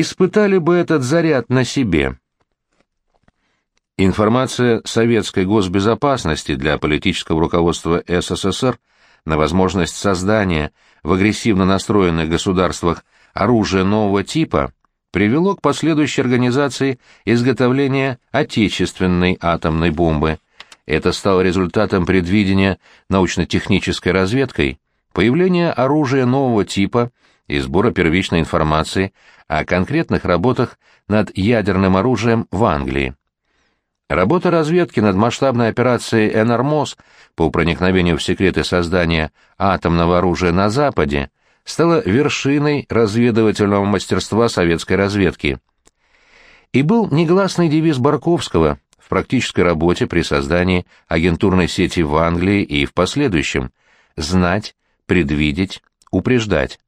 испытали бы этот заряд на себе. Информация советской госбезопасности для политического руководства СССР на возможность создания в агрессивно настроенных государствах оружия нового типа привело к последующей организации изготовления отечественной атомной бомбы. Это стало результатом предвидения научно-технической разведкой появления оружия нового типа и сбора первичной информации о конкретных работах над ядерным оружием в Англии. Работа разведки над масштабной операцией «Энормоз» по проникновению в секреты создания атомного оружия на Западе стала вершиной разведывательного мастерства советской разведки. И был негласный девиз Барковского в практической работе при создании агентурной сети в Англии и в последующем «знать, предвидеть, упреждать».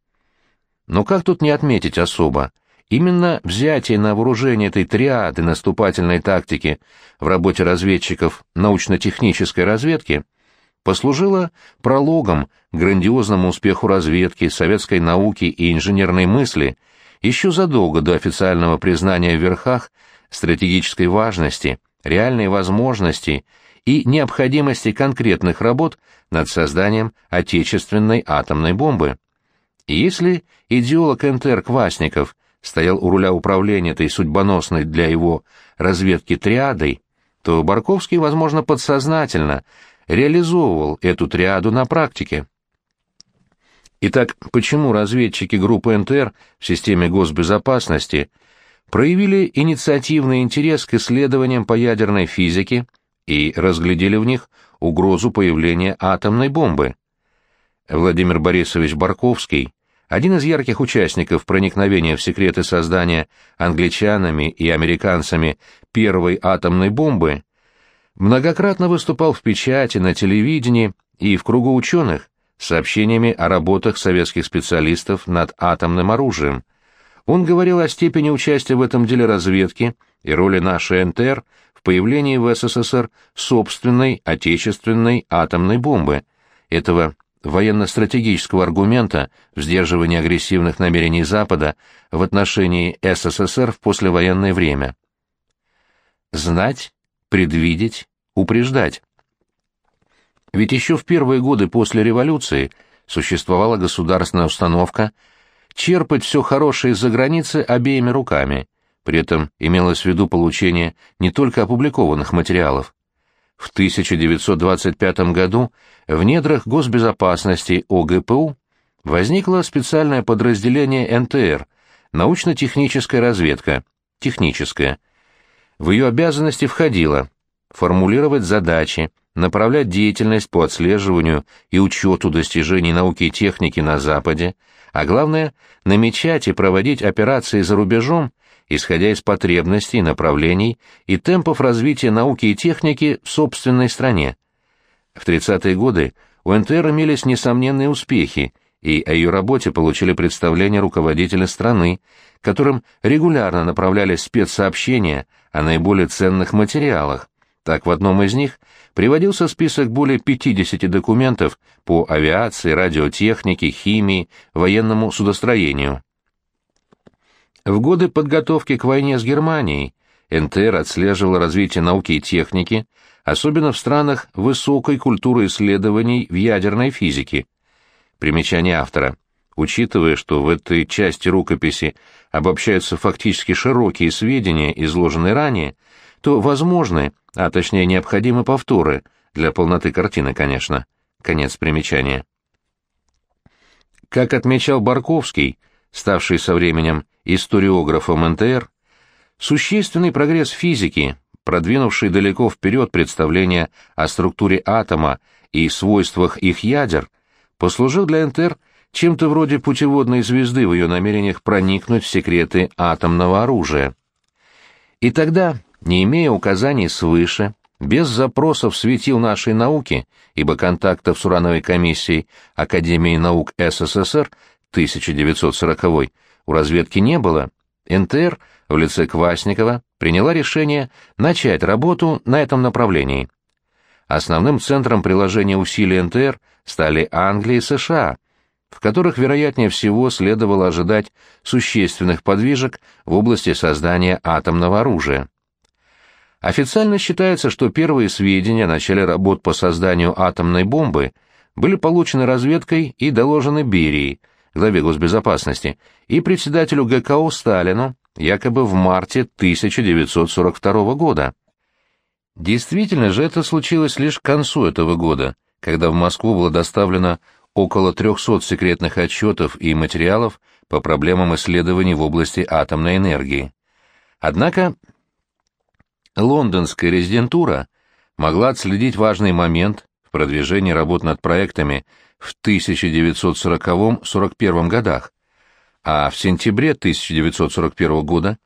Но как тут не отметить особо? Именно взятие на вооружение этой триады наступательной тактики в работе разведчиков научно-технической разведки послужило прологом к грандиозному успеху разведки, советской науки и инженерной мысли еще задолго до официального признания в верхах стратегической важности, реальной возможности и необходимости конкретных работ над созданием отечественной атомной бомбы. И если идеолог НТР Квасников стоял у руля управления этой судьбоносной для его разведки триадой, то Барковский, возможно, подсознательно реализовывал эту триаду на практике. Итак, почему разведчики группы НТР в системе госбезопасности проявили инициативный интерес к исследованиям по ядерной физике и разглядели в них угрозу появления атомной бомбы? Владимир Борисович Барковский один из ярких участников проникновения в секреты создания англичанами и американцами первой атомной бомбы, многократно выступал в печати, на телевидении и в кругу ученых сообщениями о работах советских специалистов над атомным оружием. Он говорил о степени участия в этом деле разведки и роли нашей НТР в появлении в СССР собственной отечественной атомной бомбы. Этого военно-стратегического аргумента в сдерживании агрессивных намерений Запада в отношении СССР в послевоенное время. Знать, предвидеть, упреждать. Ведь еще в первые годы после революции существовала государственная установка черпать все хорошее из-за границы обеими руками, при этом имелось в виду получение не только опубликованных материалов, в 1925 году в недрах госбезопасности ОГПУ возникло специальное подразделение НТР – научно-техническая разведка, техническая. В ее обязанности входило формулировать задачи, направлять деятельность по отслеживанию и учету достижений науки и техники на Западе, а главное – намечать и проводить операции за рубежом исходя из потребностей, направлений и темпов развития науки и техники в собственной стране. В 30-е годы у НТР имелись несомненные успехи, и о ее работе получили представление руководители страны, которым регулярно направлялись спецсообщения о наиболее ценных материалах. Так, в одном из них приводился список более 50 документов по авиации, радиотехнике, химии, военному судостроению. В годы подготовки к войне с Германией НТР отслеживал развитие науки и техники, особенно в странах высокой культуры исследований в ядерной физике. Примечание автора. Учитывая, что в этой части рукописи обобщаются фактически широкие сведения, изложенные ранее, то возможны, а точнее необходимы повторы, для полноты картины, конечно. Конец примечания. Как отмечал Барковский, ставший со временем историографом НТР, существенный прогресс физики, продвинувший далеко вперед представления о структуре атома и свойствах их ядер, послужил для НТР чем-то вроде путеводной звезды в ее намерениях проникнуть в секреты атомного оружия. И тогда, не имея указаний свыше, без запросов светил нашей науки, ибо контактов с урановой комиссией Академии наук СССР 1940 у разведки не было, НТР в лице Квасникова приняла решение начать работу на этом направлении. Основным центром приложения усилий НТР стали Англия и США, в которых, вероятнее всего, следовало ожидать существенных подвижек в области создания атомного оружия. Официально считается, что первые сведения о начале работ по созданию атомной бомбы были получены разведкой и доложены Берии, главе госбезопасности, и председателю ГКО Сталину, якобы в марте 1942 года. Действительно же это случилось лишь к концу этого года, когда в Москву было доставлено около 300 секретных отчетов и материалов по проблемам исследований в области атомной энергии. Однако лондонская резидентура могла отследить важный момент в продвижении работ над проектами в 1940-41 годах, а в сентябре 1941 года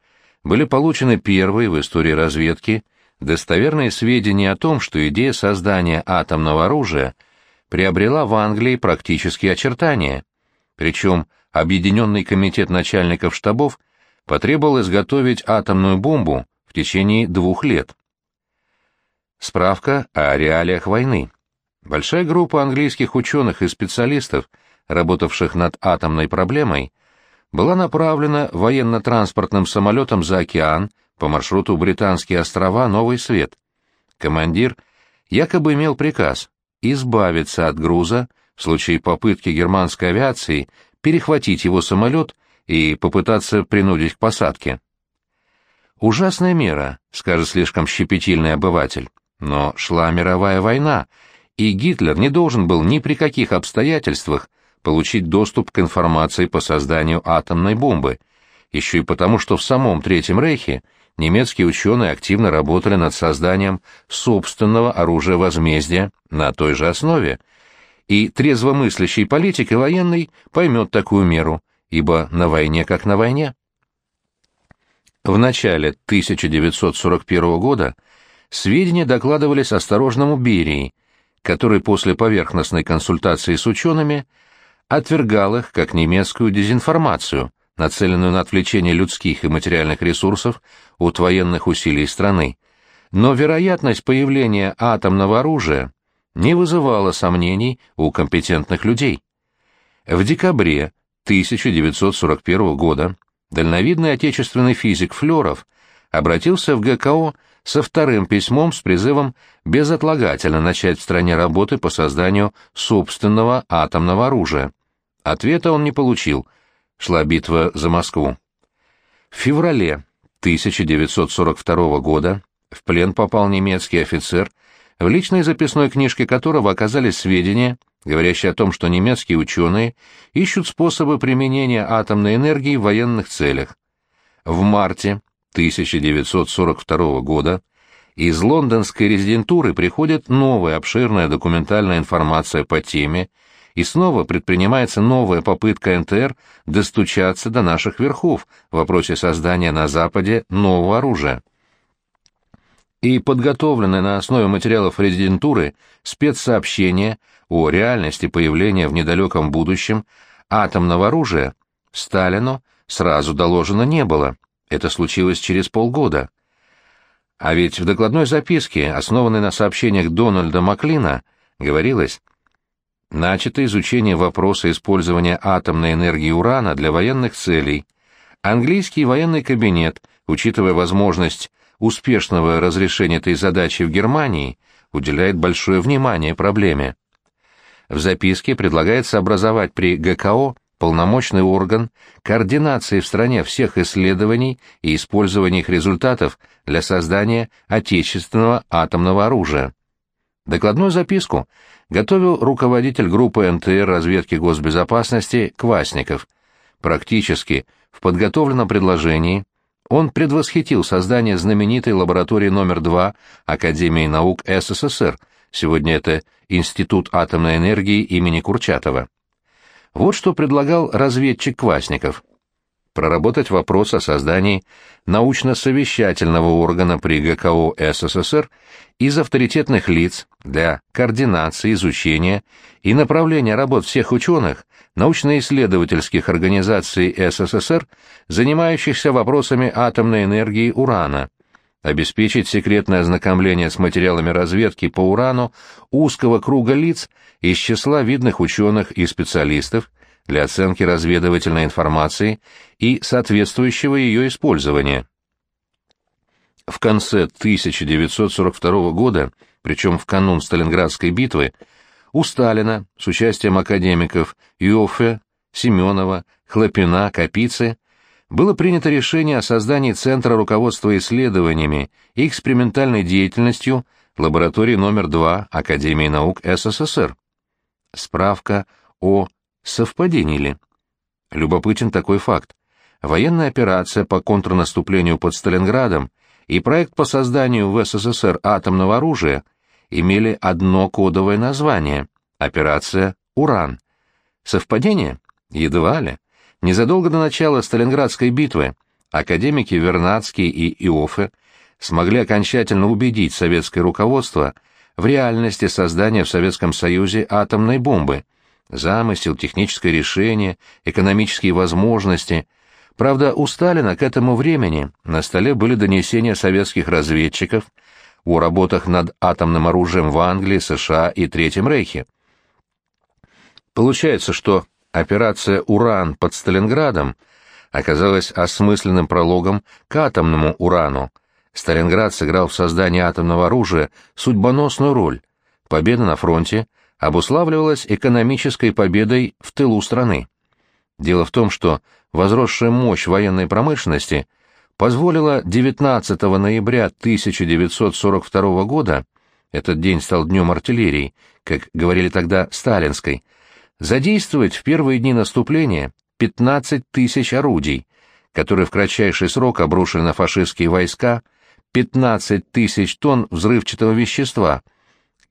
были получены первые в истории разведки достоверные сведения о том, что идея создания атомного оружия приобрела в Англии практические очертания, причем Объединенный комитет начальников штабов потребовал изготовить атомную бомбу в течение двух лет. Справка о реалиях войны. Большая группа английских ученых и специалистов, работавших над атомной проблемой, была направлена военно-транспортным самолетом за океан по маршруту Британские острова Новый Свет. Командир якобы имел приказ избавиться от груза в случае попытки германской авиации перехватить его самолет и попытаться принудить к посадке. Ужасная мера, скажет слишком щепетильный обыватель, но шла мировая война, и Гитлер не должен был ни при каких обстоятельствах получить доступ к информации по созданию атомной бомбы, еще и потому, что в самом Третьем Рейхе немецкие ученые активно работали над созданием собственного оружия возмездия на той же основе, и трезвомыслящий политик и военный поймет такую меру, ибо на войне как на войне. В начале 1941 года сведения докладывались осторожному Берии, который после поверхностной консультации с учеными отвергал их как немецкую дезинформацию, нацеленную на отвлечение людских и материальных ресурсов от военных усилий страны. Но вероятность появления атомного оружия не вызывала сомнений у компетентных людей. В декабре 1941 года дальновидный отечественный физик Флёров обратился в ГКО со вторым письмом с призывом безотлагательно начать в стране работы по созданию собственного атомного оружия. Ответа он не получил. Шла битва за Москву. В феврале 1942 года в плен попал немецкий офицер, в личной записной книжке которого оказались сведения, говорящие о том, что немецкие ученые ищут способы применения атомной энергии в военных целях. В марте 1942 года из лондонской резидентуры приходит новая обширная документальная информация по теме, и снова предпринимается новая попытка НТР достучаться до наших верхов в вопросе создания на Западе нового оружия и подготовленное на основе материалов резидентуры спецсообщение о реальности появления в недалеком будущем атомного оружия Сталину сразу доложено не было. Это случилось через полгода. А ведь в докладной записке, основанной на сообщениях Дональда Маклина, говорилось, начато изучение вопроса использования атомной энергии урана для военных целей. Английский военный кабинет, учитывая возможность успешного разрешения этой задачи в Германии уделяет большое внимание проблеме. В записке предлагается образовать при ГКО полномочный орган координации в стране всех исследований и использования их результатов для создания отечественного атомного оружия. Докладную записку готовил руководитель группы НТР разведки госбезопасности Квасников. Практически в подготовленном предложении он предвосхитил создание знаменитой лаборатории номер 2 Академии наук СССР, сегодня это Институт атомной энергии имени Курчатова. Вот что предлагал разведчик Квасников. Проработать вопрос о создании научно-совещательного органа при ГКО СССР из авторитетных лиц для координации, изучения и направления работ всех ученых, научно-исследовательских организаций СССР, занимающихся вопросами атомной энергии урана, обеспечить секретное ознакомление с материалами разведки по урану узкого круга лиц из числа видных ученых и специалистов, для оценки разведывательной информации и соответствующего ее использования. В конце 1942 года, причем в канун Сталинградской битвы, у Сталина с участием академиков Йоффе, Семенова, Хлопина, Капицы было принято решение о создании Центра руководства исследованиями и экспериментальной деятельностью лаборатории номер 2 Академии наук СССР. Справка о совпадении ли? Любопытен такой факт. Военная операция по контрнаступлению под Сталинградом и проект по созданию в СССР атомного оружия имели одно кодовое название – операция «Уран». Совпадение? Едва ли. Незадолго до начала Сталинградской битвы академики Вернадский и Иоффе смогли окончательно убедить советское руководство в реальности создания в Советском Союзе атомной бомбы, замысел, техническое решение, экономические возможности. Правда, у Сталина к этому времени на столе были донесения советских разведчиков о работах над атомным оружием в Англии, США и Третьем Рейхе. Получается, что операция «Уран» под Сталинградом оказалась осмысленным прологом к атомному урану. Сталинград сыграл в создании атомного оружия судьбоносную роль. Победа на фронте обуславливалась экономической победой в тылу страны. Дело в том, что возросшая мощь военной промышленности позволила 19 ноября 1942 года, этот день стал днем артиллерии, как говорили тогда сталинской, задействовать в первые дни наступления 15 тысяч орудий, которые в кратчайший срок обрушили на фашистские войска 15 тысяч тонн взрывчатого вещества.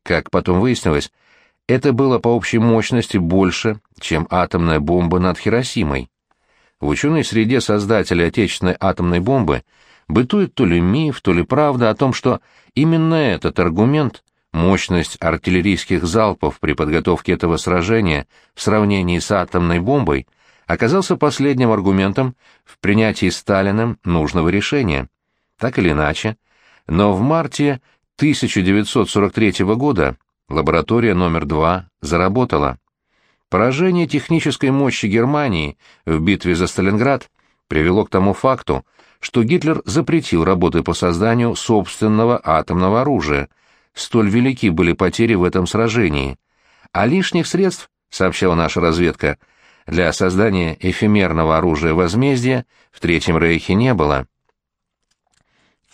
Как потом выяснилось, это было по общей мощности больше, чем атомная бомба над Хиросимой. В ученой среде создателей отечественной атомной бомбы бытует то ли миф, то ли правда о том, что именно этот аргумент Мощность артиллерийских залпов при подготовке этого сражения в сравнении с атомной бомбой оказался последним аргументом в принятии Сталиным нужного решения. Так или иначе, но в марте 1943 года лаборатория номер 2 заработала. Поражение технической мощи Германии в битве за Сталинград привело к тому факту, что Гитлер запретил работы по созданию собственного атомного оружия – столь велики были потери в этом сражении. А лишних средств, сообщала наша разведка, для создания эфемерного оружия возмездия в Третьем Рейхе не было.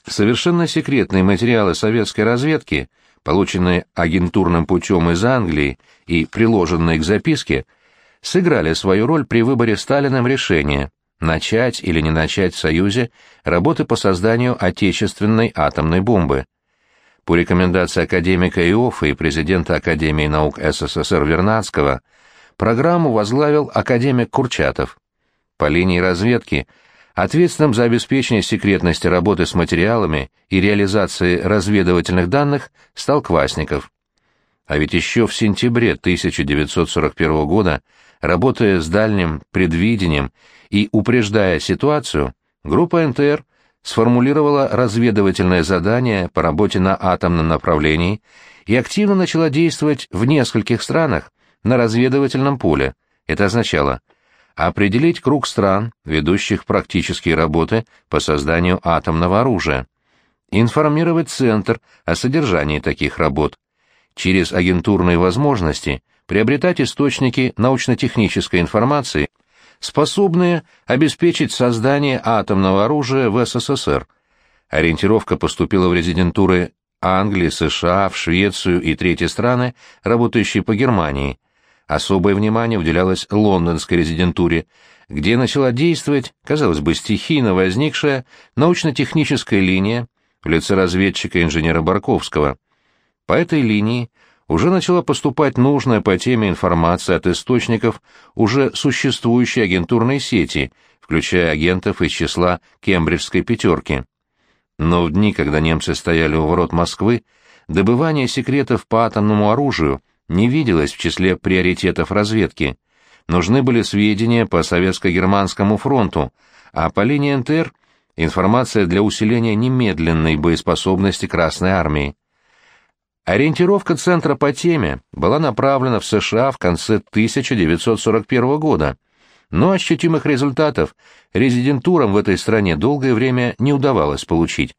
Совершенно секретные материалы советской разведки, полученные агентурным путем из Англии и приложенные к записке, сыграли свою роль при выборе Сталиным решения начать или не начать в Союзе работы по созданию отечественной атомной бомбы. По рекомендации академика Иоффа и президента Академии наук СССР Вернадского, программу возглавил академик Курчатов. По линии разведки ответственным за обеспечение секретности работы с материалами и реализации разведывательных данных стал Квасников. А ведь еще в сентябре 1941 года, работая с дальним предвидением и упреждая ситуацию, группа НТР сформулировала разведывательное задание по работе на атомном направлении и активно начала действовать в нескольких странах на разведывательном поле. Это означало определить круг стран, ведущих практические работы по созданию атомного оружия, информировать Центр о содержании таких работ, через агентурные возможности приобретать источники научно-технической информации способные обеспечить создание атомного оружия в СССР. Ориентировка поступила в резидентуры Англии, США, в Швецию и третьи страны, работающие по Германии. Особое внимание уделялось лондонской резидентуре, где начала действовать, казалось бы, стихийно возникшая научно-техническая линия в лице разведчика-инженера Барковского. По этой линии уже начала поступать нужная по теме информация от источников уже существующей агентурной сети, включая агентов из числа Кембриджской пятерки. Но в дни, когда немцы стояли у ворот Москвы, добывание секретов по атомному оружию не виделось в числе приоритетов разведки. Нужны были сведения по Советско-Германскому фронту, а по линии НТР информация для усиления немедленной боеспособности Красной Армии. Ориентировка центра по теме была направлена в США в конце 1941 года, но ощутимых результатов резидентурам в этой стране долгое время не удавалось получить.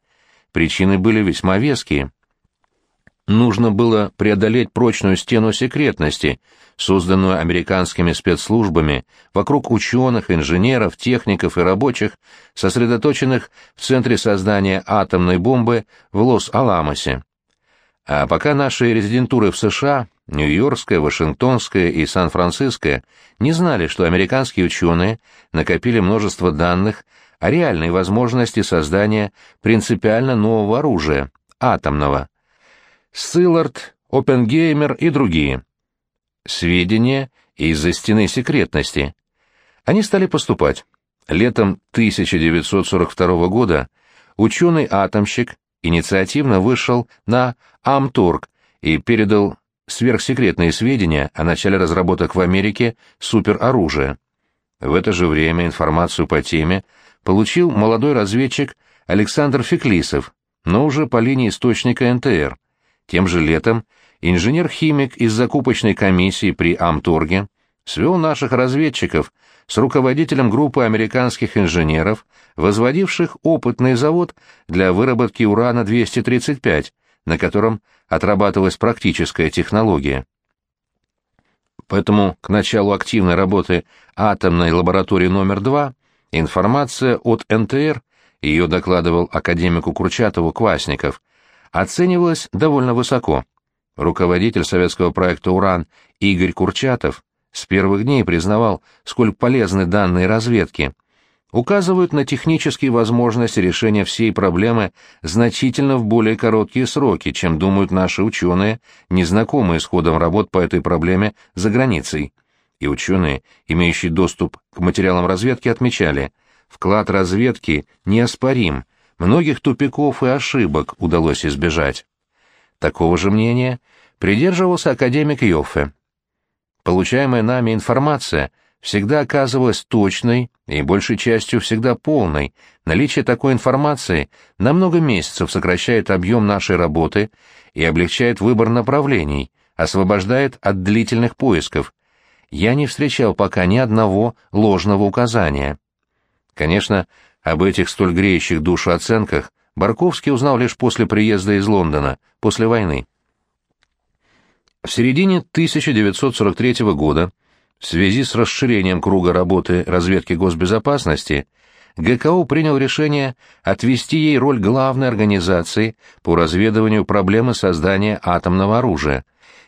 Причины были весьма веские. Нужно было преодолеть прочную стену секретности, созданную американскими спецслужбами вокруг ученых, инженеров, техников и рабочих, сосредоточенных в центре создания атомной бомбы в Лос-Аламосе. А пока наши резидентуры в США, Нью-Йоркская, Вашингтонская и Сан-Франциская, не знали, что американские ученые накопили множество данных о реальной возможности создания принципиально нового оружия – атомного. Силлард, Оппенгеймер и другие. Сведения из-за стены секретности. Они стали поступать. Летом 1942 года ученый-атомщик инициативно вышел на Амторг и передал сверхсекретные сведения о начале разработок в Америке супероружия. В это же время информацию по теме получил молодой разведчик Александр Феклисов, но уже по линии источника НТР. Тем же летом инженер-химик из закупочной комиссии при Амторге свел наших разведчиков с руководителем группы американских инженеров, возводивших опытный завод для выработки урана-235, на котором отрабатывалась практическая технология. Поэтому к началу активной работы атомной лаборатории номер 2 информация от НТР, ее докладывал академику Курчатову Квасников, оценивалась довольно высоко. Руководитель советского проекта «Уран» Игорь Курчатов с первых дней признавал, сколь полезны данные разведки, указывают на технические возможности решения всей проблемы значительно в более короткие сроки, чем думают наши ученые, незнакомые с ходом работ по этой проблеме за границей. И ученые, имеющие доступ к материалам разведки, отмечали, вклад разведки неоспорим, многих тупиков и ошибок удалось избежать. Такого же мнения придерживался академик Йоффе. Получаемая нами информация всегда оказывалась точной и большей частью всегда полной. Наличие такой информации на много месяцев сокращает объем нашей работы и облегчает выбор направлений, освобождает от длительных поисков. Я не встречал пока ни одного ложного указания. Конечно, об этих столь греющих душу оценках Барковский узнал лишь после приезда из Лондона, после войны. В середине 1943 года, в связи с расширением круга работы разведки госбезопасности, ГКО принял решение отвести ей роль главной организации по разведыванию проблемы создания атомного оружия,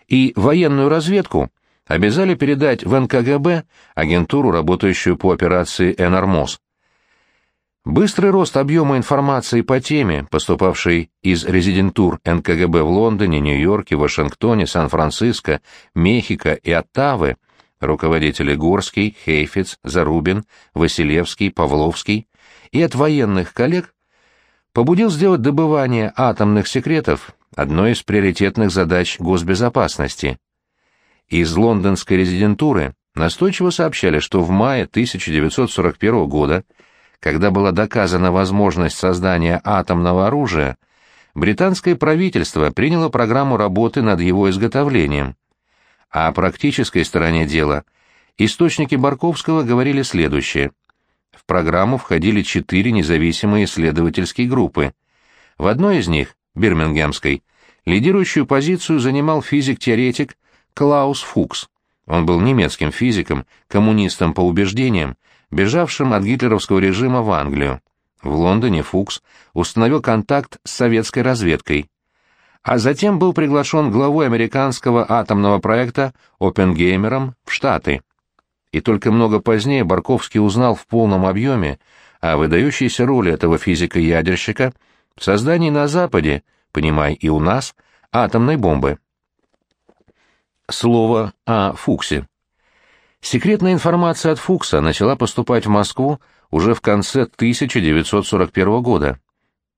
и военную разведку обязали передать в НКГБ агентуру, работающую по операции «Энармоз». Быстрый рост объема информации по теме, поступавшей из резидентур НКГБ в Лондоне, Нью-Йорке, Вашингтоне, Сан-Франциско, Мехико и Оттавы, руководители Горский, Хейфиц, Зарубин, Василевский, Павловский, и от военных коллег, побудил сделать добывание атомных секретов одной из приоритетных задач госбезопасности. Из лондонской резидентуры настойчиво сообщали, что в мае 1941 года когда была доказана возможность создания атомного оружия, британское правительство приняло программу работы над его изготовлением. О практической стороне дела источники Барковского говорили следующее. В программу входили четыре независимые исследовательские группы. В одной из них, Бирмингемской, лидирующую позицию занимал физик-теоретик Клаус Фукс. Он был немецким физиком, коммунистом по убеждениям, бежавшим от гитлеровского режима в Англию. В Лондоне Фукс установил контакт с советской разведкой, а затем был приглашен главой американского атомного проекта Оппенгеймером в Штаты. И только много позднее Барковский узнал в полном объеме о выдающейся роли этого физика-ядерщика в создании на Западе, понимай и у нас, атомной бомбы. Слово о Фуксе. Секретная информация от Фукса начала поступать в Москву уже в конце 1941 года.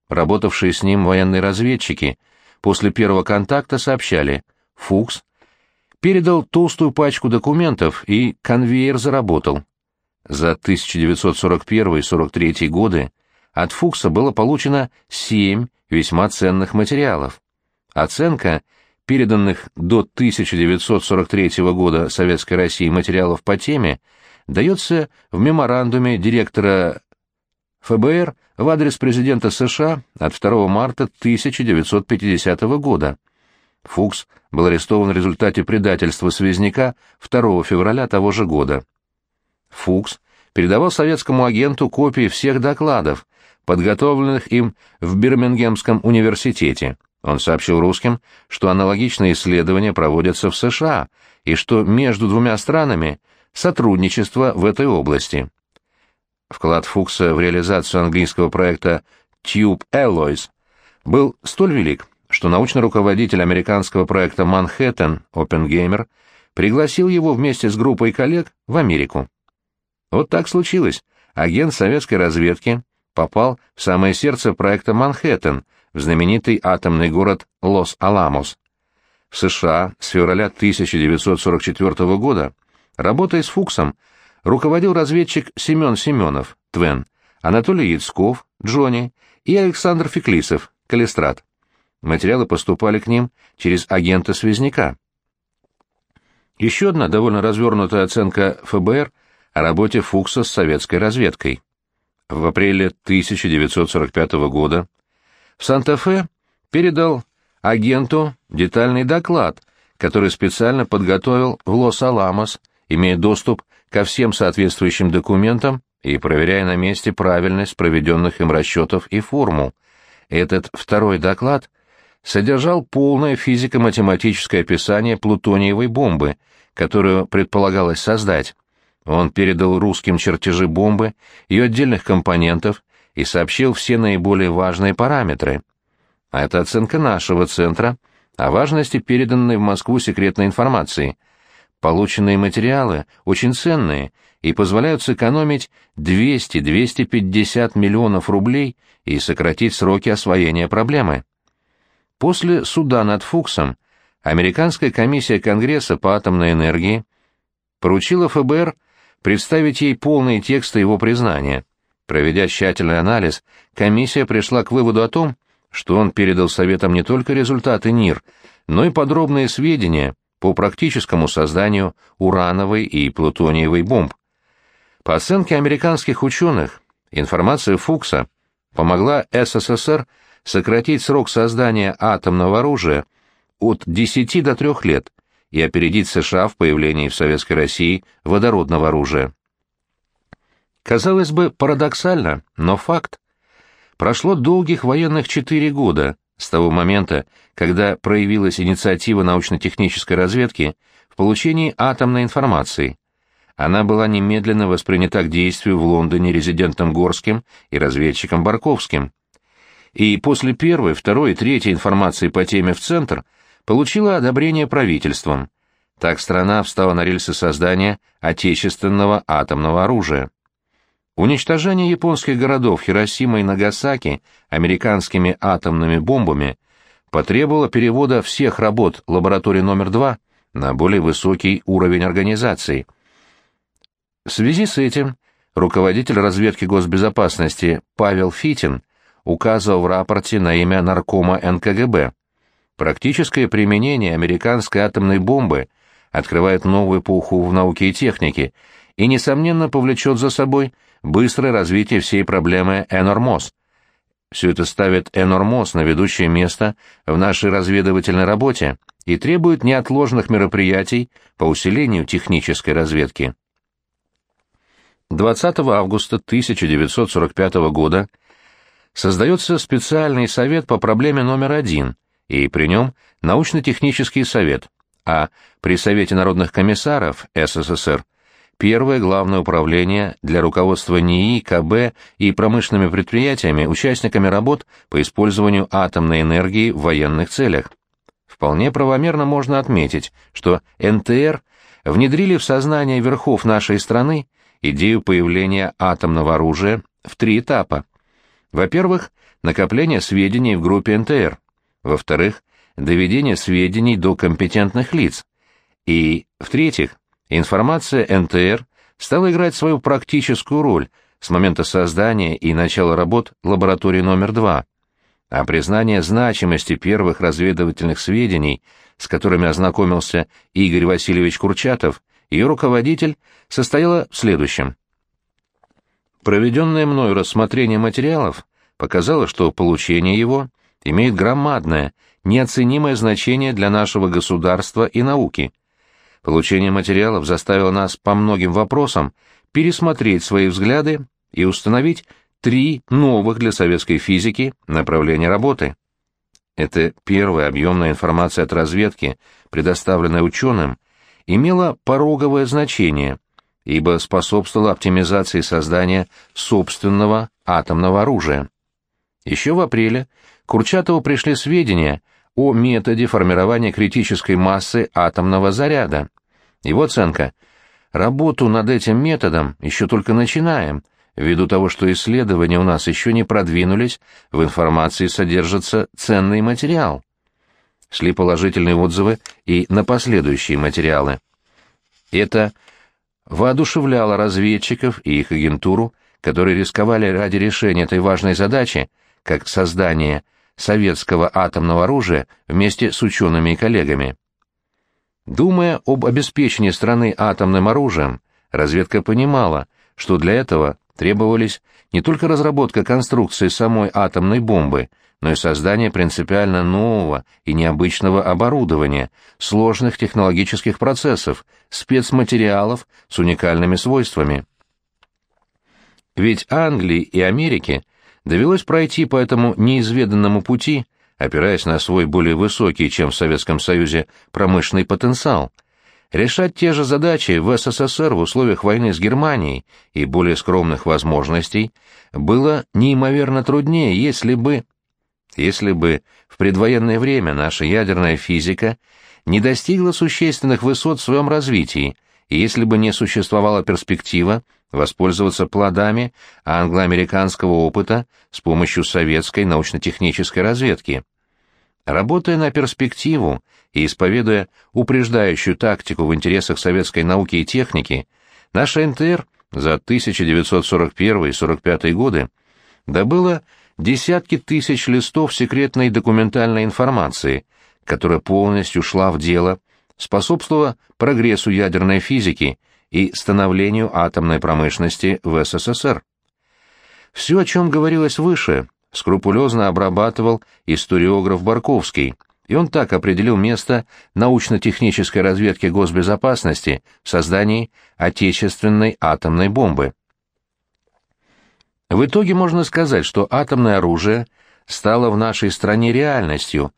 Работавшие с ним военные разведчики после первого контакта сообщали, Фукс передал толстую пачку документов и конвейер заработал. За 1941-43 годы от Фукса было получено семь весьма ценных материалов. Оценка переданных до 1943 года Советской России материалов по теме дается в меморандуме директора ФБР в адрес президента США от 2 марта 1950 года. Фукс был арестован в результате предательства связняка 2 февраля того же года. Фукс передавал советскому агенту копии всех докладов, подготовленных им в Бирмингемском университете. Он сообщил русским, что аналогичные исследования проводятся в США и что между двумя странами сотрудничество в этой области. Вклад Фукса в реализацию английского проекта Tube Alloys был столь велик, что научный руководитель американского проекта Манхэттен Оппенгеймер пригласил его вместе с группой коллег в Америку. Вот так случилось. Агент советской разведки попал в самое сердце проекта Манхэттен, в знаменитый атомный город Лос-Аламос. В США с февраля 1944 года, работая с Фуксом, руководил разведчик Семен Семенов, Твен, Анатолий Яцков, Джонни и Александр Феклисов, Калистрат. Материалы поступали к ним через агента-связняка. Еще одна довольно развернутая оценка ФБР о работе Фукса с советской разведкой. В апреле 1945 года в Санта-Фе передал агенту детальный доклад, который специально подготовил в Лос-Аламос, имея доступ ко всем соответствующим документам и проверяя на месте правильность проведенных им расчетов и формул. Этот второй доклад содержал полное физико-математическое описание плутониевой бомбы, которую предполагалось создать. Он передал русским чертежи бомбы, ее отдельных компонентов и сообщил все наиболее важные параметры. А это оценка нашего центра о важности переданной в Москву секретной информации. Полученные материалы очень ценные и позволяют сэкономить 200-250 миллионов рублей и сократить сроки освоения проблемы. После суда над Фуксом Американская комиссия Конгресса по атомной энергии поручила ФБР представить ей полные тексты его признания. Проведя тщательный анализ, комиссия пришла к выводу о том, что он передал Советам не только результаты НИР, но и подробные сведения по практическому созданию урановой и плутониевой бомб. По оценке американских ученых, информация Фукса помогла СССР сократить срок создания атомного оружия от 10 до 3 лет и опередить США в появлении в Советской России водородного оружия. Казалось бы, парадоксально, но факт. Прошло долгих военных четыре года с того момента, когда проявилась инициатива научно-технической разведки в получении атомной информации. Она была немедленно воспринята к действию в Лондоне резидентом Горским и разведчиком Барковским. И после первой, второй и третьей информации по теме в Центр получила одобрение правительством. Так страна встала на рельсы создания отечественного атомного оружия. Уничтожение японских городов Хиросима и Нагасаки американскими атомными бомбами потребовало перевода всех работ лаборатории номер 2 на более высокий уровень организации. В связи с этим руководитель разведки госбезопасности Павел Фитин указывал в рапорте на имя наркома НКГБ. Практическое применение американской атомной бомбы открывает новую эпоху в науке и технике и, несомненно, повлечет за собой быстрое развитие всей проблемы Энормоз. Все это ставит Энормоз на ведущее место в нашей разведывательной работе и требует неотложных мероприятий по усилению технической разведки. 20 августа 1945 года создается специальный совет по проблеме номер один, и при нем научно-технический совет, а при Совете народных комиссаров СССР – Первое главное управление для руководства НИИ, КБ и промышленными предприятиями, участниками работ по использованию атомной энергии в военных целях. Вполне правомерно можно отметить, что НТР внедрили в сознание верхов нашей страны идею появления атомного оружия в три этапа. Во-первых, накопление сведений в группе НТР. Во-вторых, доведение сведений до компетентных лиц. И, в-третьих, Информация НТР стала играть свою практическую роль с момента создания и начала работ лаборатории номер два. а признание значимости первых разведывательных сведений, с которыми ознакомился Игорь Васильевич Курчатов, ее руководитель, состояло в следующем. Проведенное мною рассмотрение материалов показало, что получение его имеет громадное, неоценимое значение для нашего государства и науки. Получение материалов заставило нас по многим вопросам пересмотреть свои взгляды и установить три новых для советской физики направления работы. Это первая объемная информация от разведки, предоставленная ученым, имела пороговое значение, ибо способствовала оптимизации создания собственного атомного оружия. Еще в апреле Курчатову пришли сведения о методе формирования критической массы атомного заряда. Его оценка – работу над этим методом еще только начинаем – Ввиду того, что исследования у нас еще не продвинулись, в информации содержится ценный материал. Шли положительные отзывы и на последующие материалы. Это воодушевляло разведчиков и их агентуру, которые рисковали ради решения этой важной задачи, как создание советского атомного оружия вместе с учеными и коллегами. Думая об обеспечении страны атомным оружием, разведка понимала, что для этого требовались не только разработка конструкции самой атомной бомбы, но и создание принципиально нового и необычного оборудования, сложных технологических процессов, спецматериалов с уникальными свойствами. Ведь Англии и Америке довелось пройти по этому неизведанному пути, опираясь на свой более высокий, чем в Советском Союзе, промышленный потенциал – Решать те же задачи в СССР в условиях войны с Германией и более скромных возможностей было неимоверно труднее, если бы... Если бы в предвоенное время наша ядерная физика не достигла существенных высот в своем развитии, если бы не существовала перспектива воспользоваться плодами англо-американского опыта с помощью советской научно-технической разведки. Работая на перспективу и исповедуя упреждающую тактику в интересах советской науки и техники, наша НТР за 1941 и 1945 годы добыла десятки тысяч листов секретной документальной информации, которая полностью шла в дело, способствовала прогрессу ядерной физики и становлению атомной промышленности в СССР. Все, о чем говорилось выше, скрупулезно обрабатывал историограф Барковский, и он так определил место научно-технической разведки госбезопасности в создании отечественной атомной бомбы. В итоге можно сказать, что атомное оружие стало в нашей стране реальностью,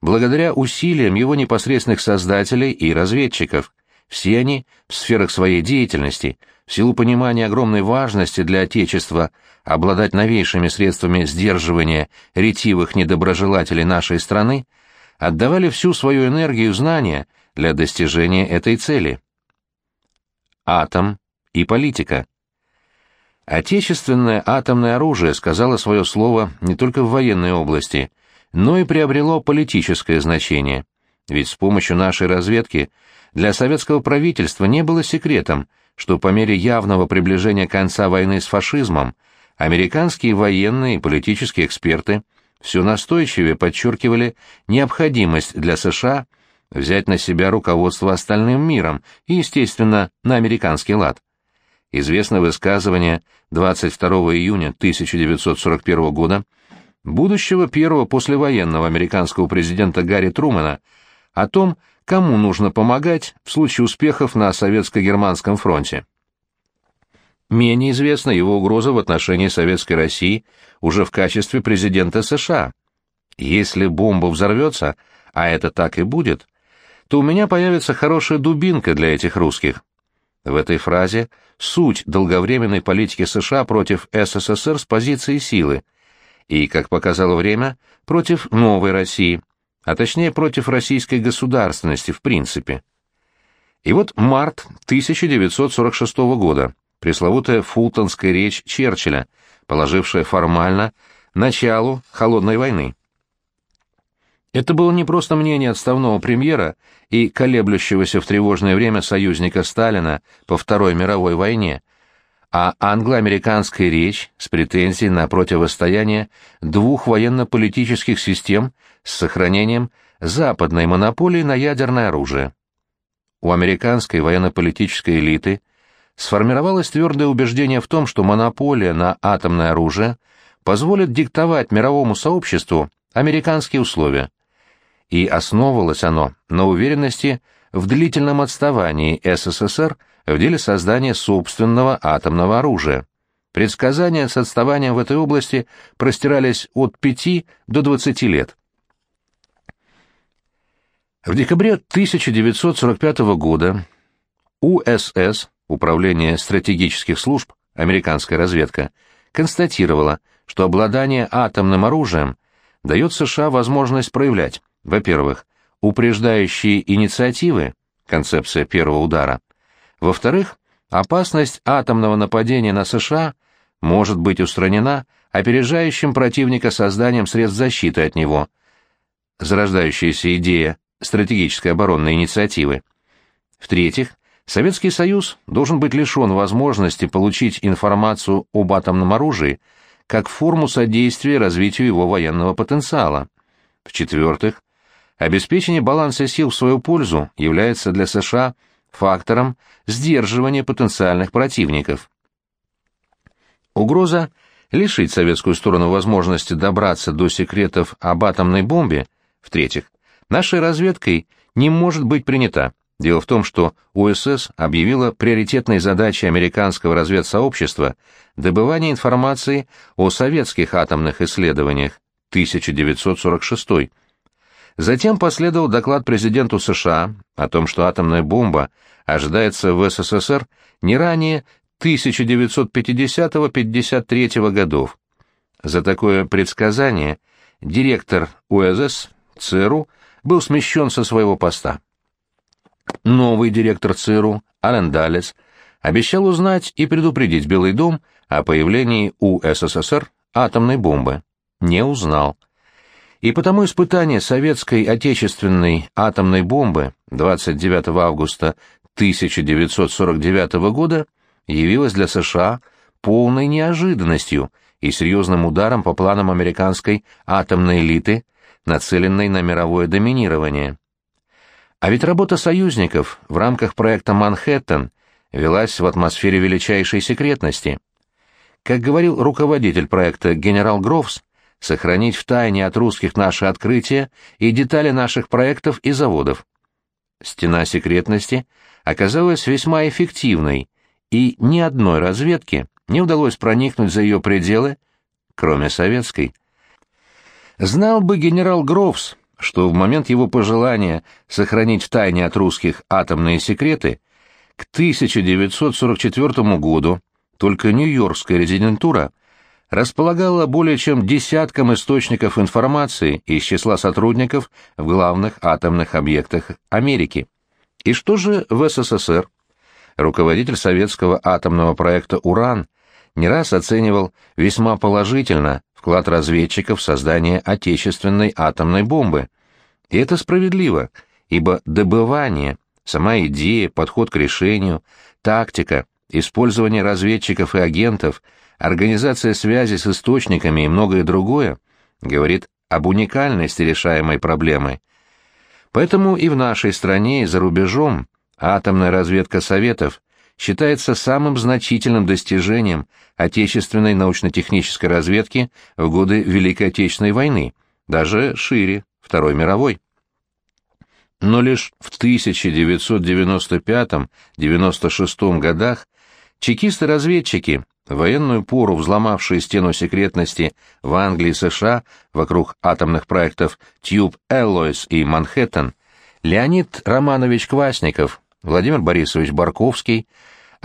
благодаря усилиям его непосредственных создателей и разведчиков. Все они в сферах своей деятельности – в силу понимания огромной важности для Отечества обладать новейшими средствами сдерживания ретивых недоброжелателей нашей страны, отдавали всю свою энергию и знания для достижения этой цели. Атом и политика Отечественное атомное оружие сказало свое слово не только в военной области, но и приобрело политическое значение. Ведь с помощью нашей разведки для советского правительства не было секретом, что по мере явного приближения конца войны с фашизмом американские военные и политические эксперты все настойчивее подчеркивали необходимость для США взять на себя руководство остальным миром и, естественно, на американский лад. Известно высказывание 22 июня 1941 года будущего первого послевоенного американского президента Гарри Трумэна о том, кому нужно помогать в случае успехов на советско-германском фронте. Менее известна его угроза в отношении Советской России уже в качестве президента США. Если бомба взорвется, а это так и будет, то у меня появится хорошая дубинка для этих русских. В этой фразе суть долговременной политики США против СССР с позиции силы и, как показало время, против новой России – а точнее против российской государственности в принципе. И вот март 1946 года, пресловутая фултонская речь Черчилля, положившая формально началу Холодной войны. Это было не просто мнение отставного премьера и колеблющегося в тревожное время союзника Сталина по Второй мировой войне, а англо-американская речь с претензией на противостояние двух военно-политических систем с сохранением западной монополии на ядерное оружие. У американской военно-политической элиты сформировалось твердое убеждение в том, что монополия на атомное оружие позволит диктовать мировому сообществу американские условия. И основывалось оно на уверенности в длительном отставании СССР в деле создания собственного атомного оружия. Предсказания с отставанием в этой области простирались от 5 до 20 лет. В декабре 1945 года УСС, Управление стратегических служб, американская разведка, констатировала, что обладание атомным оружием дает США возможность проявлять, во-первых, упреждающие инициативы, концепция первого удара, во-вторых, опасность атомного нападения на США может быть устранена опережающим противника созданием средств защиты от него. Зарождающаяся идея стратегической оборонной инициативы. В-третьих, Советский Союз должен быть лишен возможности получить информацию об атомном оружии как форму содействия развитию его военного потенциала. В-четвертых, обеспечение баланса сил в свою пользу является для США фактором сдерживания потенциальных противников. Угроза лишить советскую сторону возможности добраться до секретов об атомной бомбе, в-третьих, нашей разведкой не может быть принята. Дело в том, что УСС объявила приоритетной задачей американского разведсообщества добывание информации о советских атомных исследованиях 1946. Затем последовал доклад президенту США о том, что атомная бомба ожидается в СССР не ранее 1950-53 годов. За такое предсказание директор УСС ЦРУ был смещен со своего поста. Новый директор ЦРУ, Ален Даллес, обещал узнать и предупредить Белый дом о появлении у СССР атомной бомбы. Не узнал. И потому испытание советской отечественной атомной бомбы 29 августа 1949 года явилось для США полной неожиданностью и серьезным ударом по планам американской атомной элиты нацеленной на мировое доминирование. А ведь работа союзников в рамках проекта «Манхэттен» велась в атмосфере величайшей секретности. Как говорил руководитель проекта генерал Грофс, сохранить в тайне от русских наши открытия и детали наших проектов и заводов. Стена секретности оказалась весьма эффективной, и ни одной разведке не удалось проникнуть за ее пределы, кроме советской. Знал бы генерал Грофс, что в момент его пожелания сохранить в тайне от русских атомные секреты, к 1944 году только Нью-Йоркская резидентура располагала более чем десятком источников информации из числа сотрудников в главных атомных объектах Америки. И что же в СССР? Руководитель советского атомного проекта «Уран» не раз оценивал весьма положительно вклад разведчиков в создание отечественной атомной бомбы. И это справедливо, ибо добывание, сама идея, подход к решению, тактика, использование разведчиков и агентов, организация связи с источниками и многое другое говорит об уникальности решаемой проблемы. Поэтому и в нашей стране, и за рубежом атомная разведка Советов считается самым значительным достижением отечественной научно-технической разведки в годы Великой Отечественной войны, даже шире, Второй мировой. Но лишь в 1995-96 годах чекисты-разведчики, военную пору взломавшие стену секретности в Англии и США вокруг атомных проектов Тюб Эллойс и Манхэттен, Леонид Романович Квасников Владимир Борисович Барковский,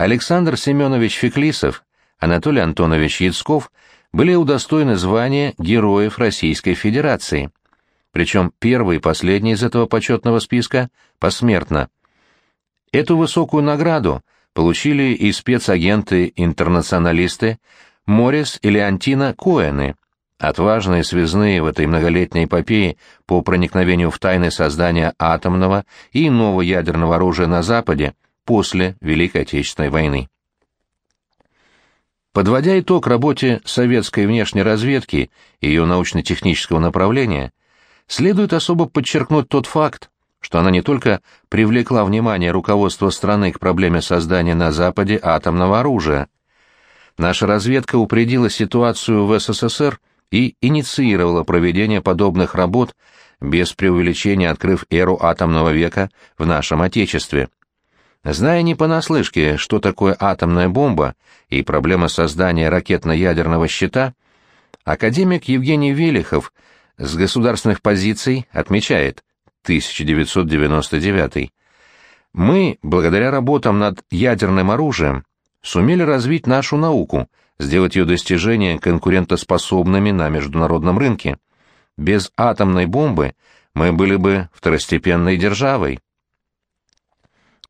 Александр Семенович Феклисов, Анатолий Антонович Яцков были удостоены звания Героев Российской Федерации. Причем первый и последний из этого почетного списка посмертно. Эту высокую награду получили и спецагенты-интернационалисты Морис и Леонтина Коэны, Отважные связные в этой многолетней эпопее по проникновению в тайны создания атомного и иного ядерного оружия на Западе после Великой Отечественной войны. Подводя итог работе советской внешней разведки и ее научно-технического направления, следует особо подчеркнуть тот факт, что она не только привлекла внимание руководства страны к проблеме создания на Западе атомного оружия. Наша разведка упредила ситуацию в СССР и инициировала проведение подобных работ без преувеличения открыв эру атомного века в нашем Отечестве. Зная не понаслышке, что такое атомная бомба и проблема создания ракетно-ядерного щита, академик Евгений Велихов с государственных позиций отмечает 1999 «Мы, благодаря работам над ядерным оружием, сумели развить нашу науку, сделать ее достижения конкурентоспособными на международном рынке. Без атомной бомбы мы были бы второстепенной державой.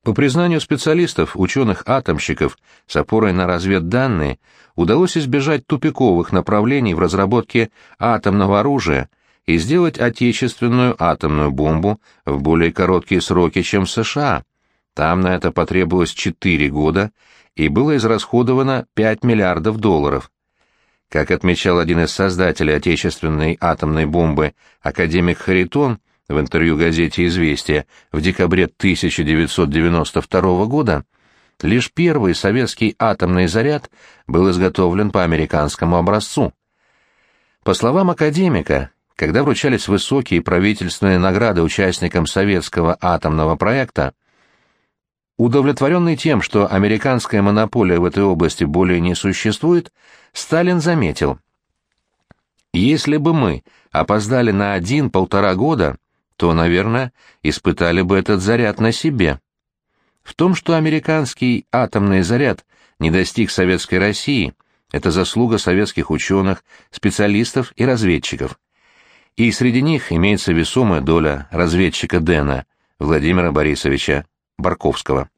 По признанию специалистов, ученых-атомщиков с опорой на разведданные, удалось избежать тупиковых направлений в разработке атомного оружия и сделать отечественную атомную бомбу в более короткие сроки, чем в США. Там на это потребовалось 4 года и было израсходовано 5 миллиардов долларов. Как отмечал один из создателей отечественной атомной бомбы, академик Харитон, в интервью газете «Известия» в декабре 1992 года, лишь первый советский атомный заряд был изготовлен по американскому образцу. По словам академика, когда вручались высокие правительственные награды участникам советского атомного проекта, Удовлетворенный тем, что американская монополия в этой области более не существует, Сталин заметил, «Если бы мы опоздали на один-полтора года, то, наверное, испытали бы этот заряд на себе». В том, что американский атомный заряд не достиг советской России, это заслуга советских ученых, специалистов и разведчиков. И среди них имеется весомая доля разведчика Дэна, Владимира Борисовича Барковского.